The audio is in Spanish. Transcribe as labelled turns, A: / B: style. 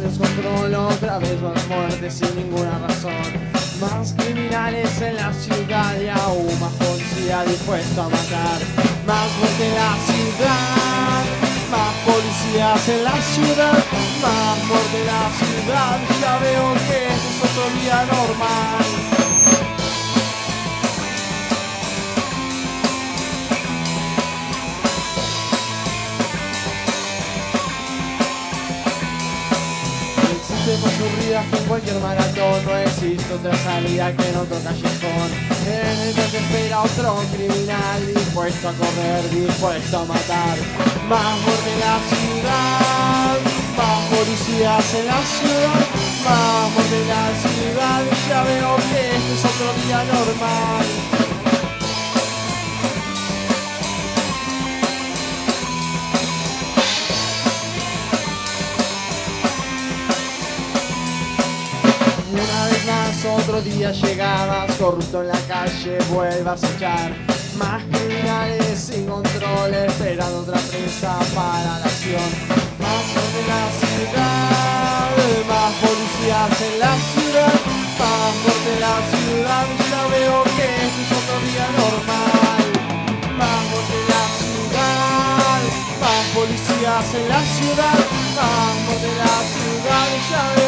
A: criminales, más muertes sin ninguna razón. Más criminales en la ciudad y aún más policía dispuesto a matar. Más muerte en la ciudad, más policías en la ciudad, más muerte en la ciudad. Ya veo que este es otro día normal. En cualquier maratón. No existe otra salida que en otro callejón En el te espera otro criminal Dispuesto a correr, dispuesto a matar. Más en la ciudad Más policías en la ciudad. Más en la ciudad Ya veo que este es otro día normal otro día llegabas, corrupto en la calle, vuelvas a echar Más criminales sin control, esperando otra presa para la acción. Gente en la ciudad, más policías en la ciudad Más en la ciudad, ya veo que este es otro día normal. Muerte en la ciudad, más policías en la ciudad Más en la ciudad, ya veo